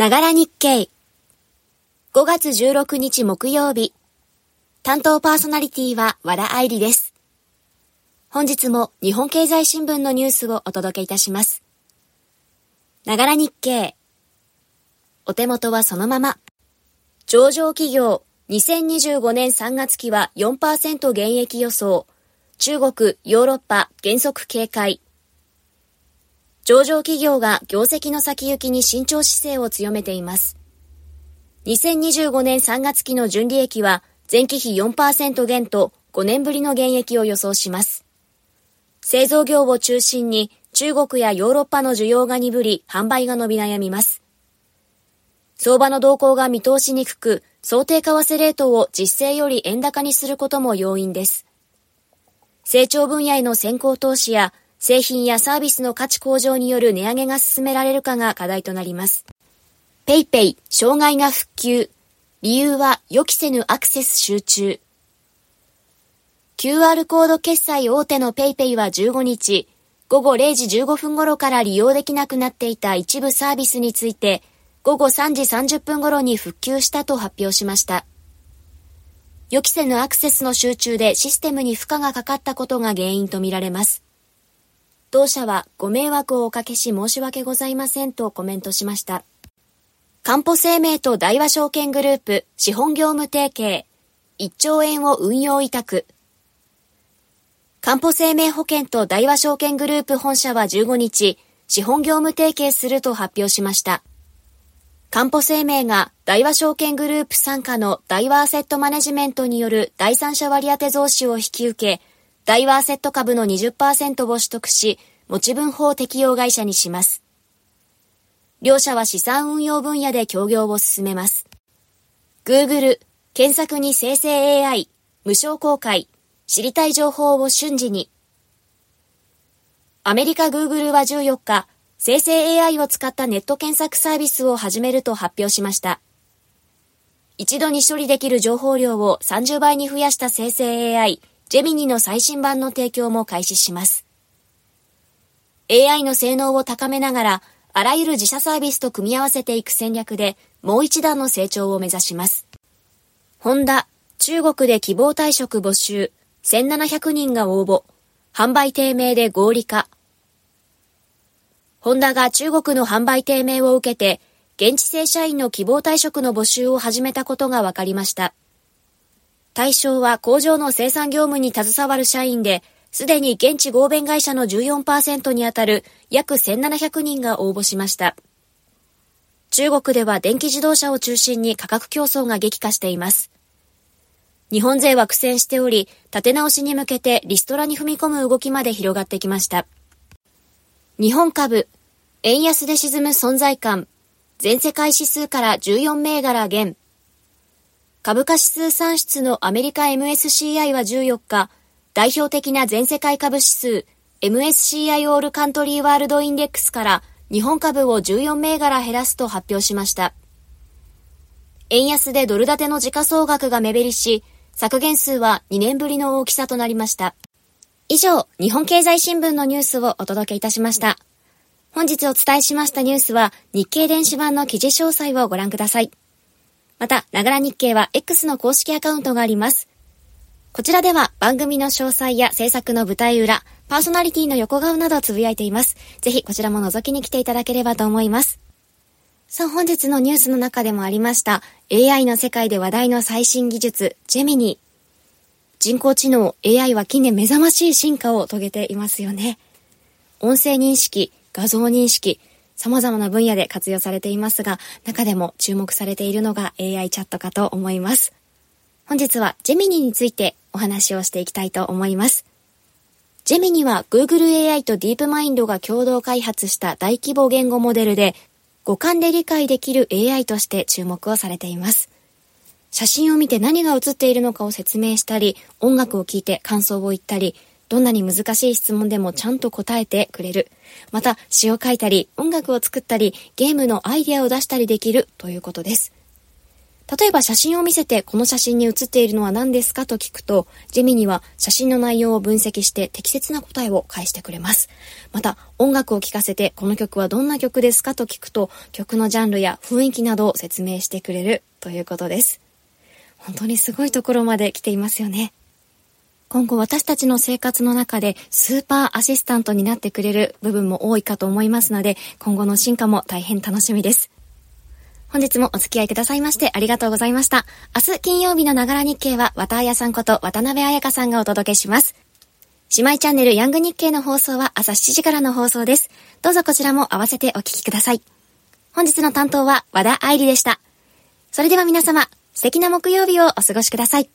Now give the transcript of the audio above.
ながら日経。5月16日木曜日。担当パーソナリティは和田愛理です。本日も日本経済新聞のニュースをお届けいたします。ながら日経。お手元はそのまま。上場企業2025年3月期は4%減益予想。中国、ヨーロッパ、減速警戒。上場企業が業績の先行きに慎重姿勢を強めています。2025年3月期の純利益は前期比4%減と5年ぶりの減益を予想します。製造業を中心に中国やヨーロッパの需要が鈍り販売が伸び悩みます。相場の動向が見通しにくく、想定為替レートを実勢より円高にすることも要因です。成長分野への先行投資や製品やサービスの価値向上による値上げが進められるかが課題となります。ペイペイ、障害が復旧。理由は予期せぬアクセス集中。QR コード決済大手のペイペイは15日、午後0時15分頃から利用できなくなっていた一部サービスについて、午後3時30分頃に復旧したと発表しました。予期せぬアクセスの集中でシステムに負荷がかかったことが原因とみられます。同社はご迷惑をおかけし申し訳ございませんとコメントしました。か歩生命と大和証券グループ資本業務提携1兆円を運用委託。か歩生命保険と大和証券グループ本社は15日、資本業務提携すると発表しました。か歩生命が大和証券グループ傘下の大和アセットマネジメントによる第三者割当増資を引き受け、大和アセット株の20%を取得し、持ち分法適用会社にします。両社は資産運用分野で協業を進めます。Google、検索に生成 AI、無償公開、知りたい情報を瞬時に。アメリカ Google は14日、生成 AI を使ったネット検索サービスを始めると発表しました。一度に処理できる情報量を30倍に増やした生成 AI、ジェミニの最新版の提供も開始します。AI の性能を高めながら、あらゆる自社サービスと組み合わせていく戦略で、もう一段の成長を目指します。ホンダ、中国で希望退職募集、1700人が応募、販売低迷で合理化。ホンダが中国の販売低迷を受けて、現地正社員の希望退職の募集を始めたことが分かりました。対象は工場の生産業務に携わる社員で、すでに現地合弁会社の14%にあたる約1700人が応募しました。中国では電気自動車を中心に価格競争が激化しています。日本勢は苦戦しており、立て直しに向けてリストラに踏み込む動きまで広がってきました。日本株、円安で沈む存在感、全世界指数から14銘柄減。株価指数算出のアメリカ MSCI は14日、代表的な全世界株指数 MSCI オールカントリーワールドインデックスから日本株を14銘柄減らすと発表しました。円安でドル建ての時価総額が目減りし、削減数は2年ぶりの大きさとなりました。以上、日本経済新聞のニュースをお届けいたしました。本日お伝えしましたニュースは日経電子版の記事詳細をご覧ください。また、ながら日経は X の公式アカウントがあります。こちらでは番組の詳細や制作の舞台裏、パーソナリティの横顔などをつぶやいています。ぜひこちらも覗きに来ていただければと思います。さあ本日のニュースの中でもありました AI の世界で話題の最新技術、ジェミニ。人工知能 AI は近年目覚ましい進化を遂げていますよね。音声認識、画像認識、様々な分野で活用されていますが、中でも注目されているのが AI チャットかと思います。本日はジェミニについてお話をしていきたいと思います。ジェミニは Google AI と DeepMind が共同開発した大規模言語モデルで、五感で理解できる AI として注目をされています。写真を見て何が映っているのかを説明したり、音楽を聴いて感想を言ったり、どんなに難しい質問でもちゃんと答えてくれる。また、詩を書いたり、音楽を作ったり、ゲームのアイデアを出したりできるということです。例えば写真を見せてこの写真に写っているのは何ですかと聞くと、ジェミニは写真の内容を分析して適切な答えを返してくれます。また、音楽を聴かせてこの曲はどんな曲ですかと聞くと、曲のジャンルや雰囲気などを説明してくれるということです。本当にすごいところまで来ていますよね。今後私たちの生活の中でスーパーアシスタントになってくれる部分も多いかと思いますので、今後の進化も大変楽しみです。本日もお付き合いくださいましてありがとうございました。明日金曜日のながら日経は、渡彩さんこと渡辺彩香さんがお届けします。姉妹チャンネルヤング日経の放送は朝7時からの放送です。どうぞこちらも合わせてお聞きください。本日の担当は和田愛理でした。それでは皆様、素敵な木曜日をお過ごしください。